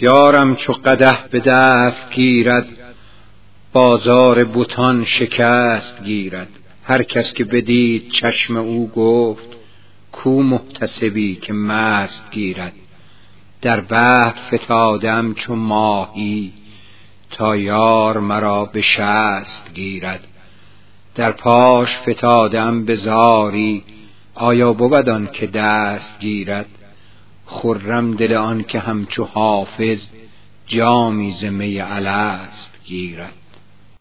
یارم چو قده به دست گیرد بازار بوتان شکست گیرد. هر کس که بدید چشم او گفت کو محتسبی که مست گیرد. در بحر فتادم چو ماهی تا یار مرا به شست گیرد. در پاش فتادم به زاری آیا بود که دست گیرد؟ خرم دل آن که همچو حافظ جامی ز می الست گیرد.